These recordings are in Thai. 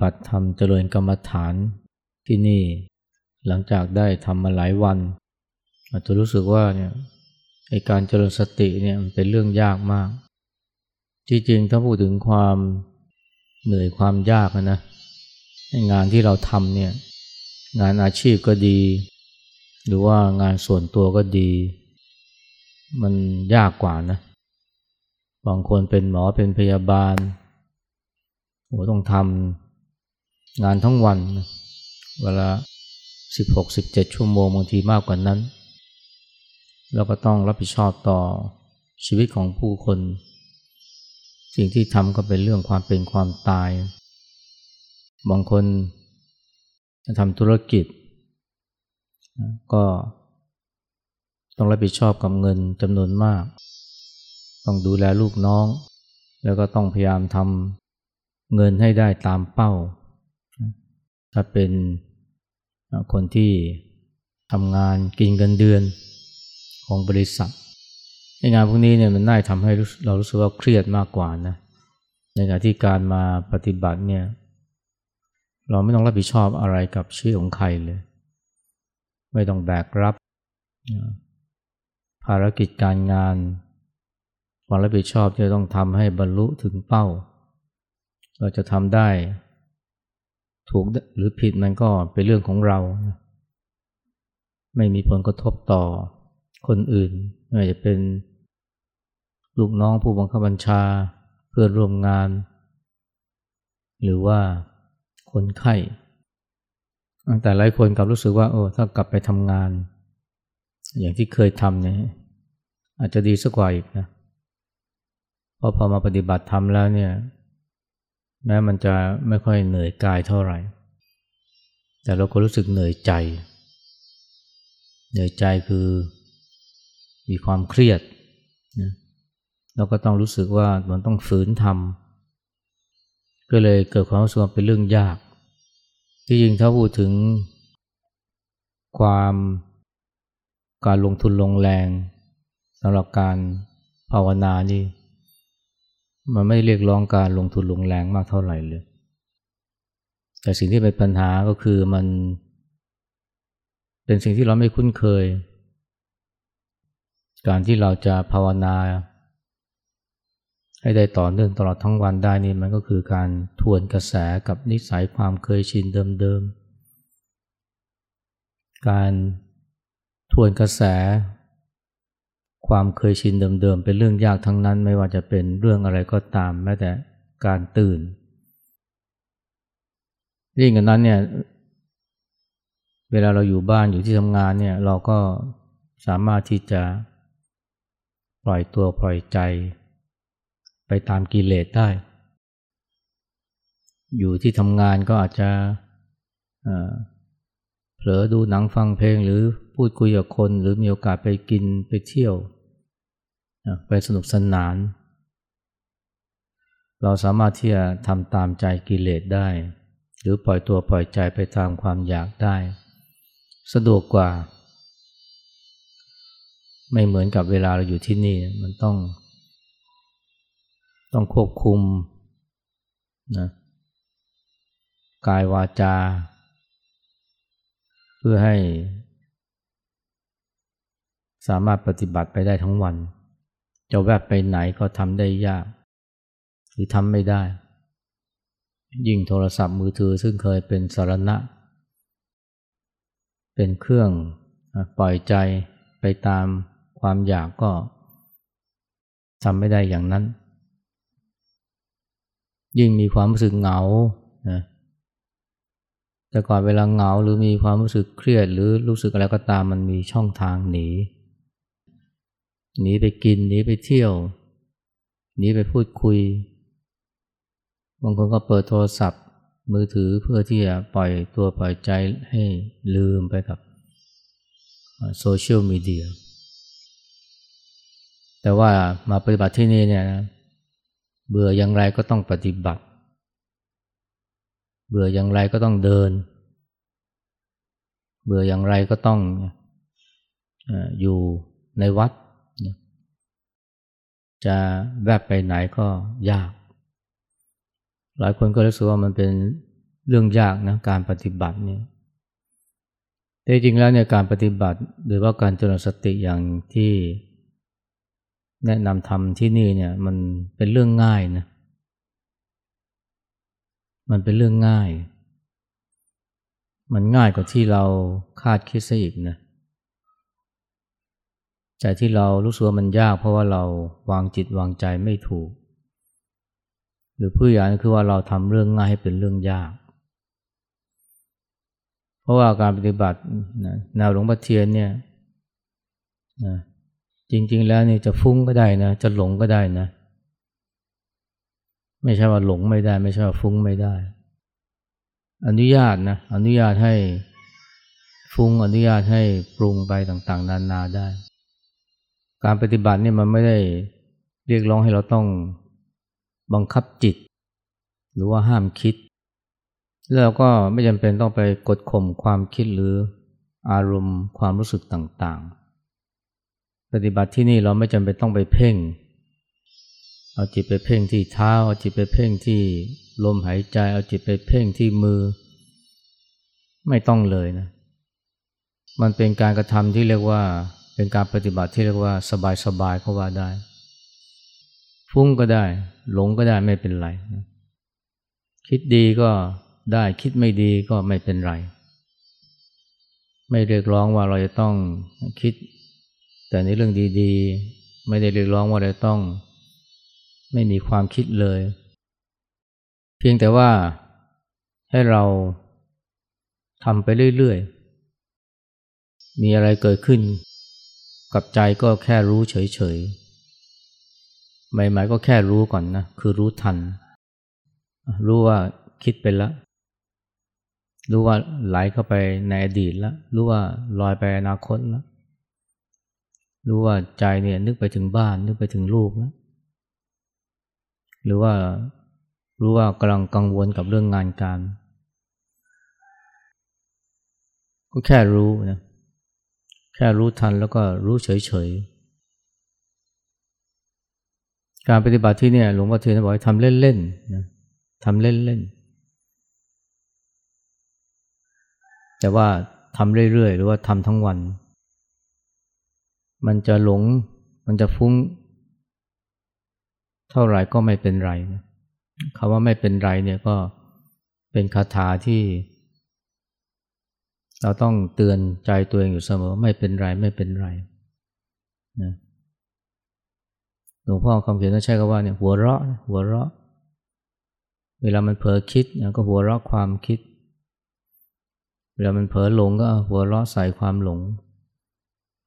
บัติธรรมเจริญกรรมฐานที่นี่หลังจากได้ทำมาหลายวันอาจจะรู้สึกว่าเนี่ยในการเจริญสติเนี่ยมันเป็นเรื่องยากมาก จริงๆ ถ้าพูดถึงความเหนื่อยความยากนะงานที่เราทำเนี่ยงานอาชีพก็ดี หรือว่างานส่วนตัวก็ดี มันยากกว่านะบางคนเป็นหมอเป็นพยาบาลโหต้องทำ งานทั้งวันเวลาสิบหกสิบเจ็ดชั่วโมงบางทีมากกว่านั้น แล้วก็ต้องรับผิดชอบต่อชีวิตของผู้คน สิ่งที่ทำก็เป็นเรื่องความเป็นความตาย บางคนทำธุรกิจ ก็ต้องรับผิดชอบกับเงินจำนวนมาก ต้องดูแลลูกน้อง แล้วก็ต้องพยายามทำเงินให้ได้ตามเป้า ถ้าเป็นคนที่ทำงานกินเงินเดือนของบริษัท ในงานพวกนี้เนี่ยมันน่าทำให้เรารู้สึกว่าเครียดมากกว่านะในขณะที่การมาปฏิบัติเนี่ยเราไม่ต้องรับผิดชอบอะไรกับชีวิตของใครเลย ไม่ต้องแบกรับ ภารกิจการงานความรับผิดชอบที่ต้องทำให้บรรลุถึงเป้า เราจะทำได้ ถูกหรือผิดมันก็เป็นเรื่องของเรา ไม่มีผลกระทบต่อคนอื่นไม่ว่าจะเป็นลูกน้องผู้บังคับบัญชาเพื่อนร่วมงาน หรือว่าคนไข้แต่หลายคนกลับรู้สึกว่าโอ้ถ้ากลับไปทำงาน อย่างที่เคยทำเนี่ยอาจจะดีสักกว่าอีกนะเพราะพอมาปฏิบัติธรรมแล้วเนี่ย แม้มันจะไม่ค่อยเหนื่อยกายเท่าไหร่ แต่เราก็รู้สึกเหนื่อยใจ เหนื่อยใจคือมีความเครียดนะเราก็ต้องรู้สึกว่ามันต้องฝืนทำก็เลยเกิดความรู้สึกว่าเป็นเรื่องยาก ที่จริงถ้าพูดถึงความการลงทุนลงแรงสำหรับการภาวนานี่ มันไม่เรียกร้องการลงทุนลงแรงมากเท่าไหร่เลย แต่สิ่งที่เป็นปัญหาก็คือมัน เป็นสิ่งที่เราไม่คุ้นเคย การที่เราจะภาวนาให้ได้ต่อเนื่องตลอดทั้งวันได้นี่มันก็คือการทวนกระแสกับนิสัยความเคยชินเดิมๆ การทวนกระแส ความเคยชินเดิมๆ เป็นเรื่องยากทั้งนั้นไม่ว่าจะเป็นเรื่องอะไรก็ตามแม้แต่การตื่นยิ่งกันนั้นเนี่ยเวลาเราอยู่บ้านอยู่ที่ทำงานเนี่ยเราก็สามารถที่จะปล่อยตัวปล่อยใจ ไปตามกิเลสได้ อยู่ที่ทำงานก็อาจจะเผลอดูหนังฟังเพลงหรือพูดคุยกับคนหรือมีโอกาสไปกินไปเที่ยว ไปสนุกสนาน เราสามารถที่จะทำตามใจกิเลสได้ หรือปล่อยตัวปล่อยใจไปตามความอยากได้ สะดวกกว่า ไม่เหมือนกับเวลาเราอยู่ที่นี่มันต้อง ต้องควบคุมนะกายวาจา เพื่อให้สามารถปฏิบัติไปได้ทั้งวัน จะแวบไปไหนก็ทำได้ยาก หรือทำไม่ได้ ยิ่งโทรศัพท์มือถือซึ่งเคยเป็นสารณะ เป็นเครื่องปล่อยใจไปตามความอยากก็ทำไม่ได้อย่างนั้น ยิ่งมีความรู้สึกเหงานะแต่ก่อนเวลาเหงาหรือมีความรู้สึกเครียดหรือรู้สึกอะไรก็ตามมันมีช่องทางหนี หนีไปกินหนีไปเที่ยว หนีไปพูดคุย บางคนก็เปิดโทรศัพท์ มือถือเพื่อที่จะปล่อยตัวปล่อยใจให้ลืมไปกับโซเชียลมีเดีย แต่ว่ามาปฏิบัติที่นี่เนี่ยนะเบื่ออย่างไรก็ต้องปฏิบัติ เบื่ออย่างไรก็ต้องเดิน เบื่ออย่างไรก็ต้องอยู่ในวัด จะแวบไปไหนก็ยาก หลายคนก็รู้สึกว่ามันเป็นเรื่องยากนะการปฏิบัติเนี่ยแต่จริงแล้วเนี่ยการปฏิบัติหรือว่าการเจริญสติอย่างที่แนะนำทำที่นี่เนี่ยมันเป็นเรื่องง่ายนะ มันเป็นเรื่องง่าย มันง่ายกว่าที่เราคาดคิดซะอีกนะ แต่ที่เรารู้สึกว่ามันยากเพราะว่าเราวางจิตวางใจไม่ถูก หรือผู้อย่างคือว่าเราทำเรื่องง่ายให้เป็นเรื่องยาก เพราะว่าการปฏิบัติแนวหลวงพ่อเทียนเนี่ยนะจริง ๆ แล้วนี่จะฟุ้งก็ได้นะ จะหลงก็ได้นะ ไม่ใช่ว่าหลงไม่ได้ ไม่ใช่ว่าฟุ้งไม่ได้ อนุญาตนะ อนุญาตให้ฟุ้งอนุญาตให้ปรุงไปต่าง ๆ นานาได้ การปฏิบัติเนี่ยมันไม่ได้เรียกร้องให้เราต้องบังคับจิต หรือว่าห้ามคิด แล้วก็ไม่จำเป็นต้องไปกดข่มความคิดหรืออารมณ์ความรู้สึกต่างๆ ปฏิบัติที่นี่เราไม่จำเป็นต้องไปเพ่ง เอาจิตไปเพ่งที่เท้า เอาจิตไปเพ่งที่ลมหายใจ เอาจิตไปเพ่งที่มือ ไม่ต้องเลยนะ มันเป็นการกระทำที่เรียกว่า เป็นการปฏิบัติที่เรียกว่าสบายๆเขาว่าได้ ฟุ้งก็ได้ หลงก็ได้ไม่เป็นไร คิดดีก็ได้คิดไม่ดีก็ไม่เป็นไร ไม่เรียกร้องว่าเราจะต้องคิด แต่ในเรื่องดีๆ ไม่ได้เรียกร้องว่าเราต้อง ไม่มีความคิดเลย เพียงแต่ว่าให้เราทำไปเรื่อยๆ มีอะไรเกิดขึ้น กับใจก็แค่รู้เฉยๆใหม่ๆก็แค่รู้ก่อนนะ คือรู้ทัน รู้ว่าคิดไปแล้ว รู้ว่าไหลเข้าไปในอดีตแล้ว รู้ว่าลอยไปอนาคตแล้ว รู้ว่าใจเนี่ยนึกไปถึงบ้าน นึกไปถึงลูกแล้ว หรือว่ารู้ว่ากำลังกังวลกับเรื่องงานการ ก็แค่รู้นะ ค่รู้ทันแล้วก็รู้เฉยๆ การปฏิบัติที่เนี่ยหลวงพ่อเทียนบอกให้ทำเล่นๆนะทำเล่นๆ แต่ว่าทำเรื่อยๆ หรือว่าทำทั้งวัน มันจะหลง มันจะฟุ้ง เท่าไหร่ก็ไม่เป็นไรนะคำว่าไม่เป็นไรเนี่ยก็เป็นคาถาที่ เราต้องเตือนใจตัวเองอยู่เสมอไม่เป็นไรไม่เป็นไรนะหลวงพ่อคำเขียนต้องใช้คำว่าเนี่ยหัวเราะหัวเราะ เวลามันเผลอคิดก็หัวเราะความคิด เวลามันเผลอหลงก็หัวเราะใส่ความหลง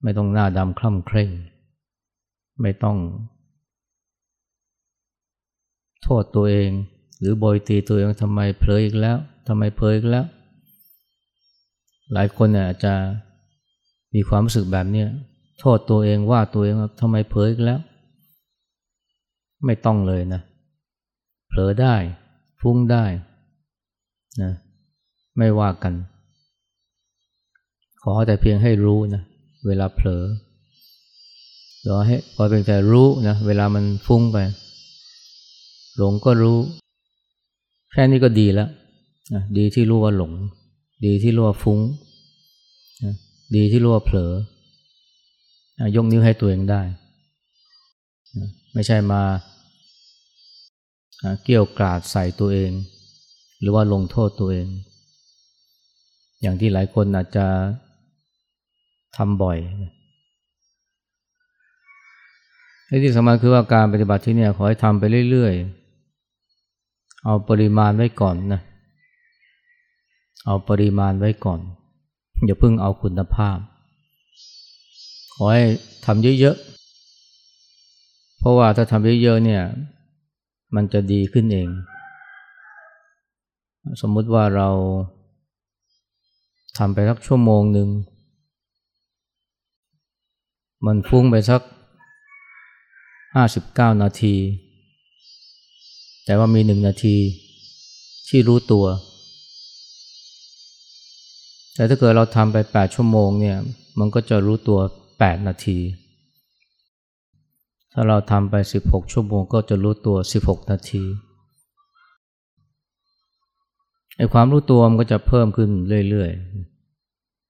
ไม่ต้องหน้าดำคล่ำเคร่ง ไม่ต้อง โทษตัวเอง หรือโบยตีตัวเองทำไมเพลออีกแล้วทำไมเพลออีกแล้ว หลายคนเนี่ยอาจจะมีความรู้สึกแบบนี้โทษตัวเองว่าตัวเองว่าทำไมเพลออีกแล้ว ไม่ต้องเลยนะ เผลอได้ฟุ้งได้นะไม่ว่ากัน ขอแต่เพียงให้รู้นะ เวลาเผลอรอให้พอเป็นแต่รู้นะเวลามันฟุ้งไป หลงก็รู้ แค่นี้ก็ดีแล้วนะดีที่รู้ว่าหลง ดีที่รู้ว่าฟุ้ง ดีที่รู้ว่าเผลอยกนิ้วให้ตัวเองได้ ไม่ใช่มาเกี่ยวกราดใส่ตัวเอง หรือว่าลงโทษตัวเอง อย่างที่หลายคนอาจจะทำบ่อยไอ้ที่สำคัญคือว่าการปฏิบัติที่นี่ขอให้ทำไปเรื่อยๆ เอาปริมาณไว้ก่อนนะเเอาปริมาณไว้ก่อน อย่าเพิ่งเอาคุณภาพ ขอให้ทำเยอะๆ เพราะว่าถ้าทำเยอะๆเนี่ย มันจะดีขึ้นเอง สมมุติว่าเราทำไปสักชั่วโมงหนึ่ง มันฟุ้งไปสักห้าสิบเก้านาที แต่ว่ามีหนึ่งนาทีที่รู้ตัว แต่ถ้าเกิดเราทำไปแปดชั่วโมงเนี่ย มันก็จะรู้ตัวแปดนาที ถ้าเราทำไปสิบหกชั่วโมงก็จะรู้ตัวสิบหกนาทีไอ้ความรู้ตัวมันก็จะเพิ่มขึ้นเรื่อย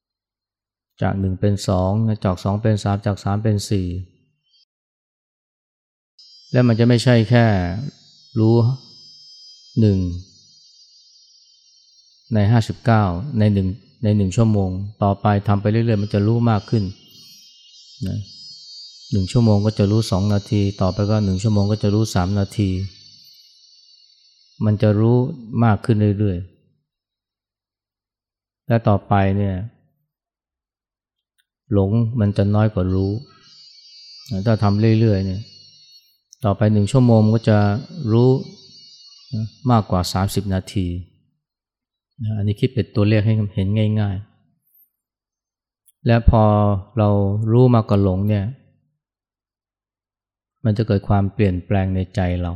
ๆ จากหนึ่งเป็นสองจากสองเป็นสามจากสามเป็นสี่แล้วมันจะไม่ใช่แค่รู้หนึ่งในห้าสิบเก้าในหนึ่ง ในหนึ่งชั่วโมง ต่อไปทำไปเรื่อยๆ มันจะรู้มากขึ้นนะหนึ่งชั่วโมงก็จะรู้สองนาที ต่อไปก็หนึ่งชั่วโมงก็จะรู้สามนาที มันจะรู้มากขึ้นเรื่อยๆ และต่อไปเนี่ยหลงมันจะน้อยกว่ารู้ ถ้าทำเรื่อยๆเนี่ยต่อไปหนึ่งชั่วโมงก็จะรู้มากกว่าสามสิบ นาทีอันนี้คิดเป็นตัวเลขให้เห็นง่าย ๆ และพอเรารู้มากกว่าหลงเนี่ย มันจะเกิดความเปลี่ยนแปลงในใจเรา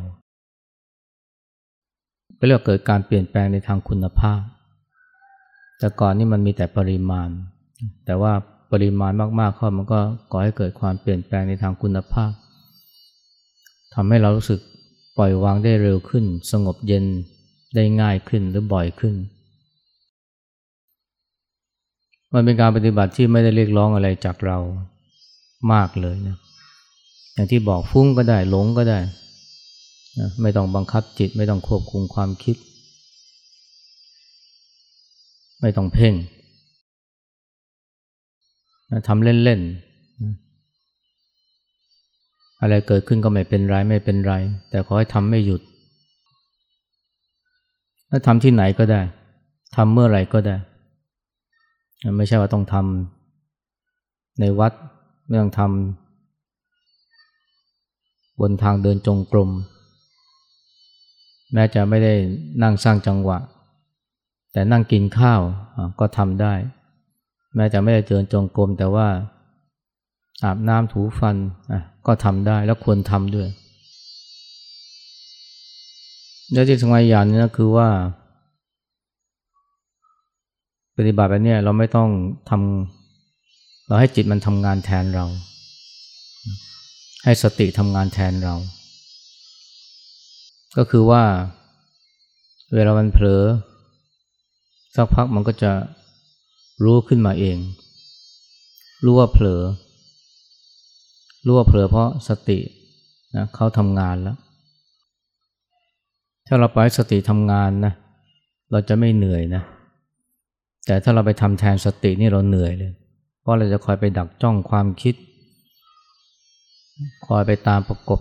ก็เรียกเกิดการเปลี่ยนแปลงในทางคุณภาพ แต่ก่อนนี่มันมีแต่ปริมาณ แต่ว่าปริมาณมากๆเข้ามันก็ก่อให้เกิดความเปลี่ยนแปลงในทางคุณภาพทำให้เรารู้สึกปล่อยวางได้เร็วขึ้น สงบเย็นได้ง่ายขึ้นหรือบ่อยขึ้น มันเป็นการปฏิบัติที่ไม่ได้เรียกร้องอะไรจากเรามากเลยนะอย่างที่บอกฟุ้งก็ได้หลงก็ได้นะไม่ต้องบังคับจิต ไม่ต้องควบคุมความคิด ไม่ต้องเพ่งนะทำเล่นๆนะอะไรเกิดขึ้นก็ไม่เป็นไรไม่เป็นไร แต่ขอให้ทำไม่หยุดถ้าทำที่ไหนก็ได้ทำเมื่อไหร่ก็ได้ ไม่ใช่ว่าต้องทำในวัดไม่ต้องทำบนทางเดินจงกรมแม้จะไม่ได้นั่งสร้างจังหวะ แต่นั่งกินข้าวก็ทำได้ แม้จะไม่ได้เดินจงกรมแต่ว่าอาบน้ำถูฟันก็ทำได้แล้วควรทำด้วย แล้วที่สำคัญอย่างนี้นะคือว่า ปฏิบัติแบบนี้เราไม่ต้องทำเราให้จิตมันทำงานแทนเรา ให้สติทำงานแทนเรา ก็คือว่า เวลามันเผลอสักพักมันก็จะรู้ขึ้นมาเอง รู้ว่าเผลอ รู้ว่าเผลอเพราะสตินะเขาทำงานแล้ว ถ้าเราปล่อยสติทำงานนะ เราจะไม่เหนื่อยนะ แต่ถ้าเราไปทำแทนสตินี่เราเหนื่อยเลย เพราะเราจะคอยไปดักจ้องความคิด คอยไปตามประกบ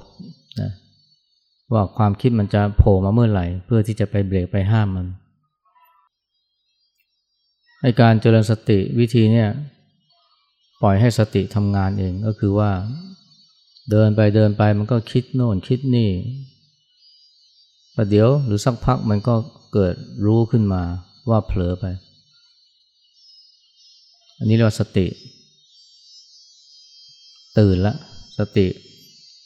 นะว่าความคิดมันจะโผล่มาเมื่อไหร่ เพื่อที่จะไปเบรกไปห้ามมันในการเจริญสติวิธีเนี่ยปล่อยให้สติทำงานเองก็คือว่า เดินไปเดินไปมันก็คิดโน่นคิดนี่ประเดี๋ยวหรือสักพักมันก็เกิดรู้ขึ้นมาว่าเผลอไป อันนี้เรียกว่าสติ ตื่นแล้วสติ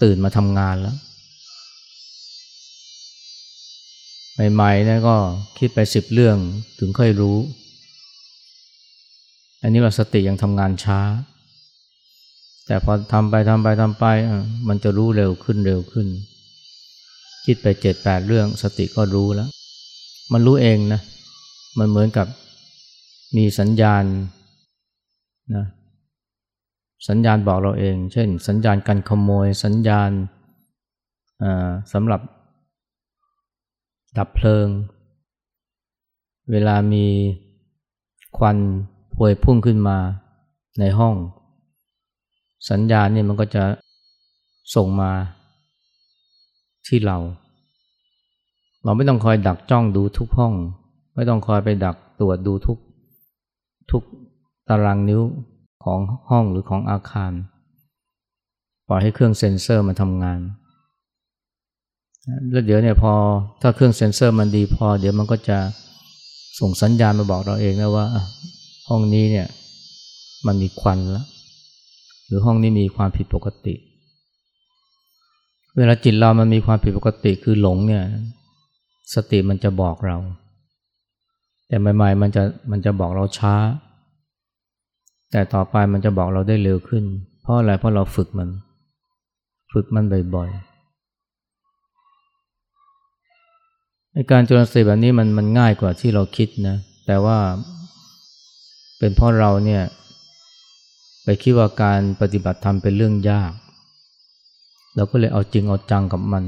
ตื่นมาทำงานแล้วใหม่ๆนี่ก็คิดไปสิบเรื่องถึงค่อยรู้ อันนี้ว่าสติยังทำงานช้า แต่พอทำไปทำไปทำไปมันจะรู้เร็วขึ้นเร็วขึ้น คิดไปเจ็ดแปดเรื่องสติก็รู้แล้ว มันรู้เองนะ มันเหมือนกับมีสัญญาณ นะสัญญาณบอกเราเอง เช่น สัญญาณการขโมย สัญญาณสำหรับดับเพลิง เวลามีควันพวยพุ่งขึ้นมาในห้อง สัญญาณนี่มันก็จะส่งมาที่เรา เราไม่ต้องคอยดักจ้องดูทุกห้อง ไม่ต้องคอยไปดักตรวจดูทุกทุก ตารางนิ้วของห้องหรือของอาคาร ปล่อยให้เครื่องเซ็นเซอร์มันทำงาน แล้วเดี๋ยวเนี่ยพอถ้าเครื่องเซ็นเซอร์มันดีพอ เดี๋ยวมันก็จะส่งสัญญาณมาบอกเราเองนะว่า ห้องนี้เนี่ยมันมีควันแล้วหรือห้องนี้มีความผิดปกติ เวลาจิตเรามันมีความผิดปกติคือหลงเนี่ยสติมันจะบอกเรา แต่ใหม่ๆมันจะมันจะบอกเราช้า แต่ต่อไปมันจะบอกเราได้เร็วขึ้น เพราะอะไรเพราะเราฝึกมัน ฝึกมันบ่อยๆในการจรสติแบบนี้มันมันง่ายกว่าที่เราคิดนะ แต่ว่าเป็นเพราะเราเนี่ยไปคิดว่าการปฏิบัติธรรมเป็นเรื่องยาก เราก็เลยเอาจริงเอาจังกับมัน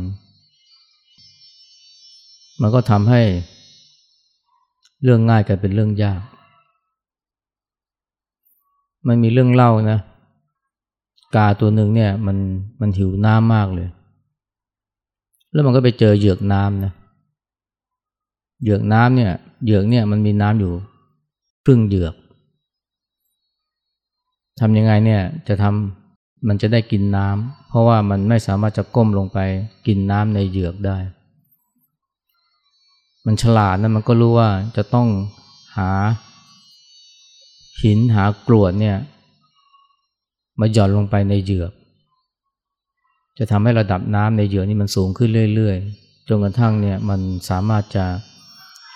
มันก็ทำให้เรื่องง่ายกลายเป็นเรื่องยาก มันมีเรื่องเล่านะ กาตัวหนึ่งเนี่ย มันมันหิวน้ำมากเลย แล้วมันก็ไปเจอเหยือกน้ำนะเหยือกน้ำเนี่ยเหยือกเนี่ยมันมีน้ำอยู่ครึ่งเหยือกทำยังไงเนี่ยจะทำมันจะได้กินน้ำเพราะว่ามันไม่สามารถจะก้มลงไปกินน้ำในเหยือกได้ มันฉลาดนะมันก็รู้ว่าจะต้องหา หินหากรวดเนี่ยมาหย่อนลงไปในเหยือก จะทำให้ระดับน้ำในเหยือกนี่มันสูงขึ้นเรื่อยๆ จนกระทั่งเนี่ยมันสามารถจะ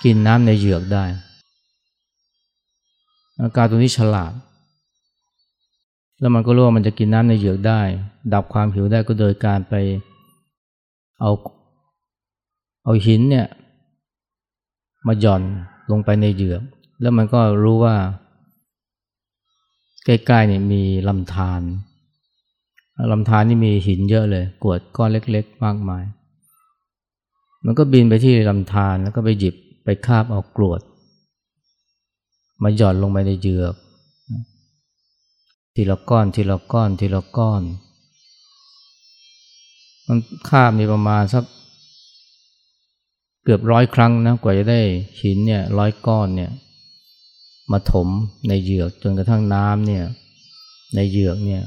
กินน้ำในเหยือกได้ อาการตัวนี้ฉลาด แล้วมันก็รู้ว่ามันจะกินน้ำในเหยือกได้ ดับความหิวได้ก็โดยการไปเอาเอาหินเนี่ยมาหย่อนลงไปในเหยือก แล้วมันก็รู้ว่า ใกล้ๆเนี่ยมีลำธารลำธารนี่มีหินเยอะเลยกวดก้อนเล็ก ๆ มากมาย มันก็บินไปที่ลำธารแล้วก็ไปหยิบไปคาบเอากรวด มาหย่อนลงไปในเหยือกทีละก้อนทีละก้อนทีละก้อน มันคาบมีประมาณสักเกือบร้อยครั้งนะกว่าจะได้หินเนี่ยร้อยก้อนเนี่ย มาถมในเหยือกจนกระทั่งน้ำเนี่ยในเหยือกเนี่ย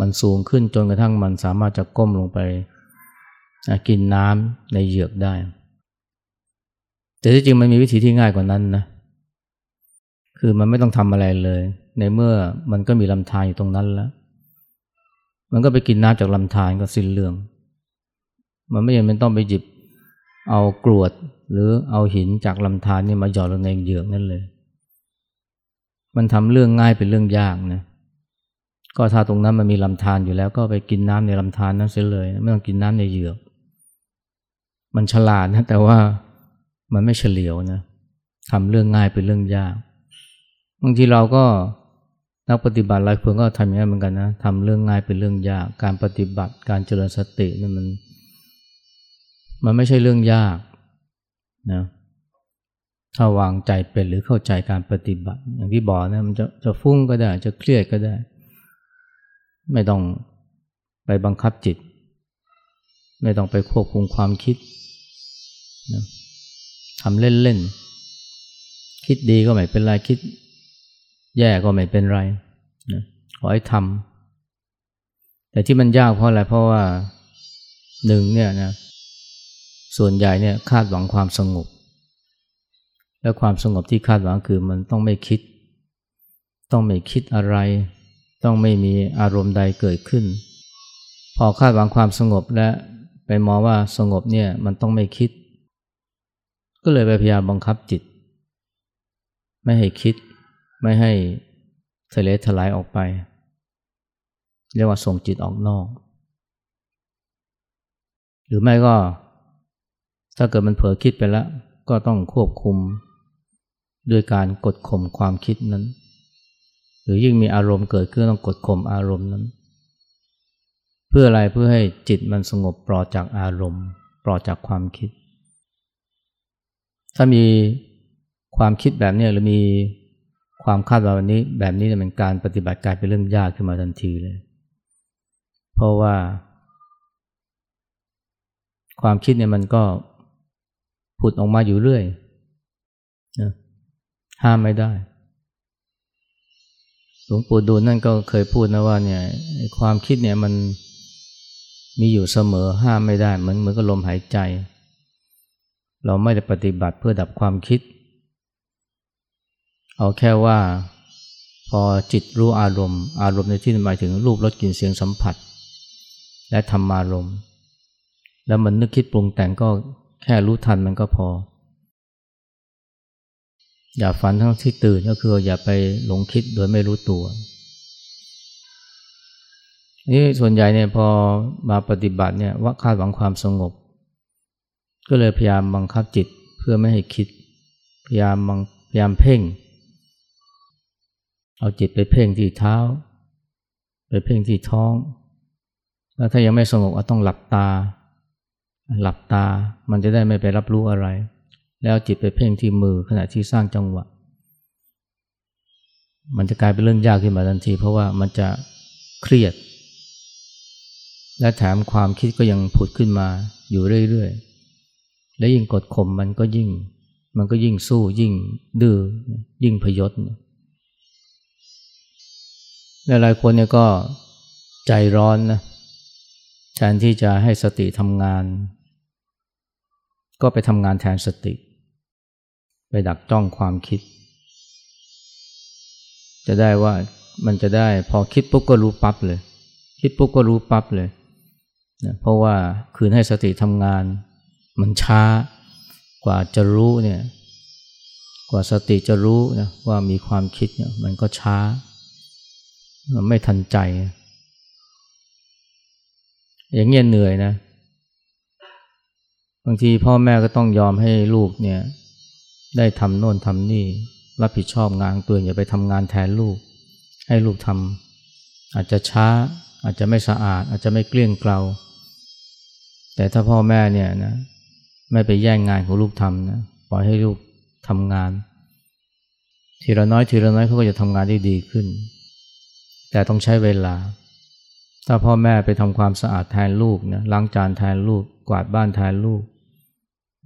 มันสูงขึ้นจนกระทั่งมันสามารถจะก้มลงไปกินน้ำในเหยือกได้ แต่ที่จริงมันมีวิธีที่ง่ายกว่านั้นนะคือมันไม่ต้องทำอะไรเลย ในเมื่อมันก็มีลำธารอยู่ตรงนั้นแล้ว มันก็ไปกินน้ำจากลำธารก็สิ้นเรื่อง มันไม่ยังเป็นต้องไปหยิบ เอากรวดหรือเอาหินจากลำธารนี่มาหยอดลงในเหยือกนั่นเลย มันทำเรื่องง่ายเป็นเรื่องยากนะก็ถ้าตรงนั้นมันมีลำธารอยู่แล้วก็ไปกินน้ำในลำธารนั้นเสียเลย ไม่ต้องกินน้ำในเหยือก มันฉลาดนะแต่ว่ามันไม่เฉลียวนะทำเรื่องง่ายเป็นเรื่องยากบางทีเราก็นักปฏิบัติหลายคนก็ทำอย่างนั้เหมือนกันนะทำเรื่องง่ายเป็นเรื่องยาก การปฏิบัติการเจริญสตินี่มัน มันไม่ใช่เรื่องยากนะถ้าวางใจเป็นหรือเข้าใจการปฏิบัติ อย่างที่บอกนะมันจะจะฟุ้งก็ได้ จะเครียดก็ได้ ไม่ต้องไปบังคับจิต ไม่ต้องไปควบคุมความคิดนะทำเล่นๆ คิดดีก็ไม่เป็นไร คิดแย่ก็ไม่เป็นไรนะขอให้ทำแต่ที่มันยากเพราะอะไรเพราะว่าหนึ่งเนี่ยนะ ส่วนใหญ่เนี่ยคาดหวังความสงบ และความสงบที่คาดหวังคือมันต้องไม่คิด ต้องไม่คิดอะไร ต้องไม่มีอารมณ์ใดเกิดขึ้น พอคาดหวังความสงบและไปมองว่าสงบเนี่ยมันต้องไม่คิด ก็เลยไปพยายามบังคับจิต ไม่ให้คิด ไม่ให้ทะเลทลายออกไป เรียกว่าส่งจิตออกนอก หรือไม่ก็ ถ้าเกิดมันเผลอคิดไปแล้ว ก็ต้องควบคุมด้วยการกดข่มความคิดนั้น หรือยิ่งมีอารมณ์เกิดขึ้นต้องกดข่มอารมณ์นั้น เพื่ออะไรเพื่อให้จิตมันสงบปลอดจากอารมณ์ ปลอดจากความคิด ถ้ามีความคิดแบบนี้หรือมีความคาดหวังนี้แบบนี้เนี่ยมันการปฏิบัติกายเป็นเรื่องยากขึ้นมาทันทีเลย เพราะว่า ความคิดเนี่ยมันก็ ผุดออกมาอยู่เรื่อยนะห้ามไม่ได้ หลวงปู่ดูลนั่นก็เคยพูดนะว่าเนี่ยความคิดเนี่ยมันมีอยู่เสมอห้ามไม่ได้เหมือนเหมือนกับลมหายใจ เราไม่ได้ปฏิบัติเพื่อดับความคิด เอาแค่ว่าพอจิตรู้อารมณ์ อารมณ์ในที่หมายถึงรูปรสกลิ่นเสียงสัมผัส และธรรมารมณ์ แล้วมันนึกคิดปรุงแต่งก็ แค่รู้ทันมันก็พอ อย่าฝันทั้งที่ตื่นก็คืออย่าไปหลงคิดโดยไม่รู้ตัวนี่ส่วนใหญ่เนี่ยพอมาปฏิบัติเนี่ยว่าคาดหวังความสงบ ก็เลยพยายามบังคับจิตเพื่อไม่ให้คิด พยายามบังพยายามเพ่ง เอาจิตไปเพ่งที่เท้า ไปเพ่งที่ท้อง แล้วถ้ายังไม่สงบต้องหลับตา หลับตามันจะได้ไม่ไปรับรู้อะไร แล้วจิตไปเพ่งที่มือขณะที่สร้างจังหวะ มันจะกลายเป็นเรื่องยากขึ้นมาทันที เพราะว่ามันจะเครียด และแถมความคิดก็ยังผุดขึ้นมาอยู่เรื่อยๆ และยิ่งกดข่มมันก็ยิ่ง มันก็ยิ่งสู้ยิ่งดื้อยิ่งพยศหลายคนเนี่ยก็ใจร้อนนะแทนที่จะให้สติทำงาน ก็ไปทำงานแทนสติ ไปดักจ้องความคิด จะได้ว่ามันจะได้พอคิดปุ๊บก็รู้ปั๊บเลย คิดปุ๊บก็รู้ปั๊บเลยนะเพราะว่าคืนให้สติทำงาน มันช้ากว่าจะรู้เนี่ยกว่าสติจะรู้นะว่ามีความคิดเนี่ยมันก็ช้า มันไม่ทันใจ อย่างเงี้ยเหนื่อยนะ บางทีพ่อแม่ก็ต้องยอมให้ลูกเนี่ยได้ทำโน่นทำนี่ รับผิดชอบงานตัวอย่าไปทำงานแทนลูก ให้ลูกทำอาจจะช้า อาจจะไม่สะอาด อาจจะไม่เกลี้ยงเกลาแต่ถ้าพ่อแม่เนี่ยนะไม่ไปแย่งงานของลูกทำนะปล่อยให้ลูกทำงาน ทีละน้อยทีละน้อยเขาก็จะทำงานได้ดีขึ้น แต่ต้องใช้เวลา ถ้าพ่อแม่ไปทำความสะอาดแทนลูกนะล้างจานแทนลูก กวาดบ้านแทนลูก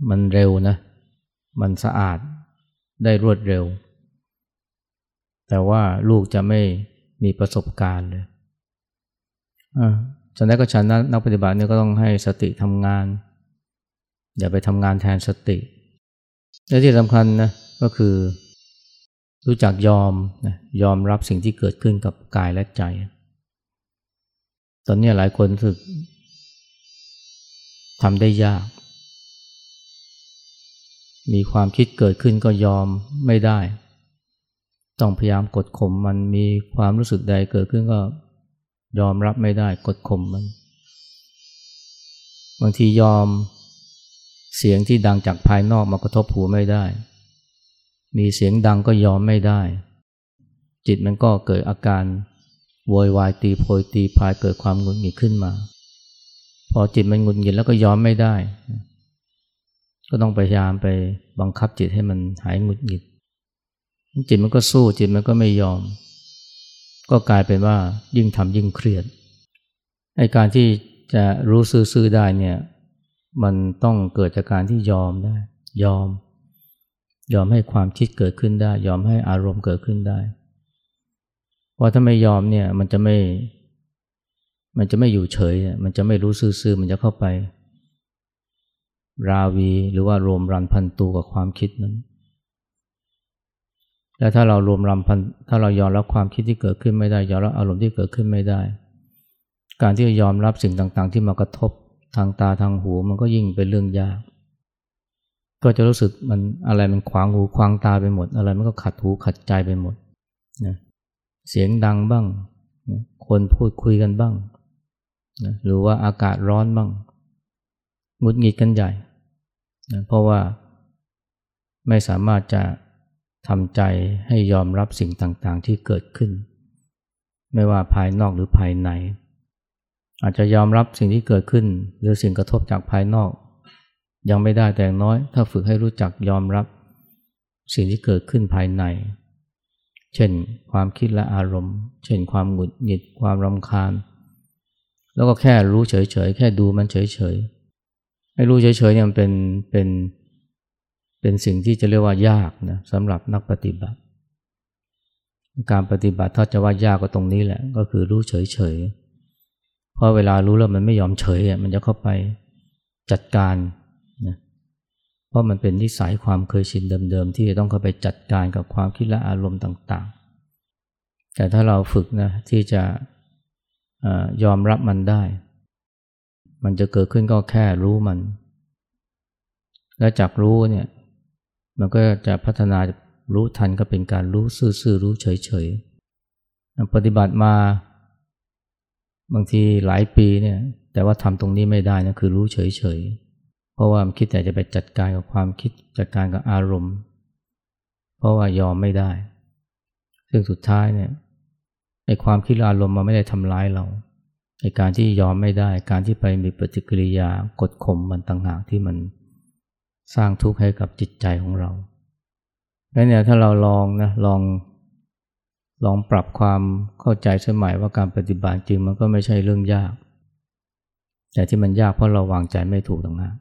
มันเร็วนะ มันสะอาดได้รวดเร็ว แต่ว่าลูกจะไม่มีประสบการณ์เลยฉันได้ก็ฉันนักปฏิบัติเนี่ยก็ต้องให้สติทำงาน อย่าไปทำงานแทนสติ และที่สำคัญนะก็คือรู้จักยอมนะยอมรับสิ่งที่เกิดขึ้นกับกายและใจ ตอนนี้หลายคนรู้สึก ทำได้ยาก มีความคิดเกิดขึ้นก็ยอมไม่ได้ ต้องพยายามกดข่มมันมีความรู้สึกใดเกิดขึ้นก็ยอมรับไม่ได้กดข่มมัน บางทียอมเสียงที่ดังจากภายนอกมากระทบหูไม่ได้ มีเสียงดังก็ยอมไม่ได้ จิตมันก็เกิดอาการโวยวายตีโพยตีพายเกิดความหงุดหงิดขึ้นมา พอจิตมันหงุดหงิดแล้วก็ยอมไม่ได้ ก็ต้องพยายามไปบังคับจิตให้มันหายหงุดหงิด จิตมันก็สู้จิตมันก็ไม่ยอม ก็กลายเป็นว่ายิ่งทำยิ่งเครียดไอการที่จะรู้ซื่อๆได้เนี่ย มันต้องเกิดจากการที่ยอมได้ ยอม ยอมให้ความคิดเกิดขึ้นได้ ยอมให้อารมณ์เกิดขึ้นได้ เพราะถ้าไม่ยอมเนี่ย มันจะไม่ มันจะไม่อยู่เฉย มันจะไม่รู้ซื่อๆ มันจะเข้าไป ราวีหรือว่ารวมรันพันตูกับความคิดนั้น และถ้าเรารวมรำพัน ถ้าเรายอมรับความคิดที่เกิดขึ้นไม่ได้ ยอมรับอารมณ์ที่เกิดขึ้นไม่ได้ การที่จะยอมรับสิ่งต่างๆ ที่มากระทบทางตาทางหูมันก็ยิ่งเป็นเรื่องยาก ก็จะรู้สึกมันอะไรมันขวางหูขวางตาไปหมด อะไรมันก็ขัดหูขัดใจไปหมดนะเสียงดังบ้างนะคนพูดคุยกันบ้าง นะหรือว่าอากาศร้อนบ้างมุดหงิดกันใหญ่นะเพราะว่าไม่สามารถจะทำใจให้ยอมรับสิ่งต่างๆที่เกิดขึ้น ไม่ว่าภายนอกหรือภายใน อาจจะยอมรับสิ่งที่เกิดขึ้น หรือสิ่งกระทบจากภายนอก ยังไม่ได้แต่น้อย ถ้าฝึกให้รู้จักยอมรับสิ่งที่เกิดขึ้นภายใน เช่น ความคิดและอารมณ์ เช่น ความหงุดหงิดความรำคาญ แล้วก็แค่รู้เฉยๆ แค่ดูมันเฉยๆให้รู้เฉยๆเนี่ยมันเป็นเป็นเป็นสิ่งที่จะเรียกว่ายากนะสำหรับนักปฏิบัติ การปฏิบัติถ้าจะว่ายากก็ตรงนี้แหละ ก็คือรู้เฉยเฉยเพราะเวลารู้แล้วมันไม่ยอมเฉยอะมันจะเข้าไปจัดการนะเพราะมันเป็นนิสัยความเคยชินเดิมๆ ที่จะต้องเข้าไปจัดการกับความคิดและอารมณ์ต่างๆ แต่ถ้าเราฝึกนะที่จะ ยอมรับมันได้ มันจะเกิดขึ้นก็แค่รู้มัน และจากรู้เนี่ยมันก็จะพัฒนารู้ทันก็เป็นการรู้ซื่อๆรู้เฉยๆปฏิบัติมา บางทีหลายปีเนี่ยแต่ว่าทำตรงนี้ไม่ได้นะคือรู้เฉยๆเพราะว่ามันคิดแต่จะไปจัดการกับความคิดจัดการกับอารมณ์ เพราะว่ายอมไม่ได้ ซึ่งสุดท้ายเนี่ย ในความคิดอารมณ์มันไม่ได้ทำร้ายเราในการที่ยอมไม่ได้ การที่ไปมีปฏิกิริยากดข่มมันต่างหากที่มันสร้างทุกข์ให้กับจิตใจของเราแล้วเนี่ยถ้าเราลองนะลองลองปรับความเข้าใจสมัยว่าการปฏิบัติจริงมันก็ไม่ใช่เรื่องยาก แต่ที่มันยากเพราะเราวางใจไม่ถูกต่างหาก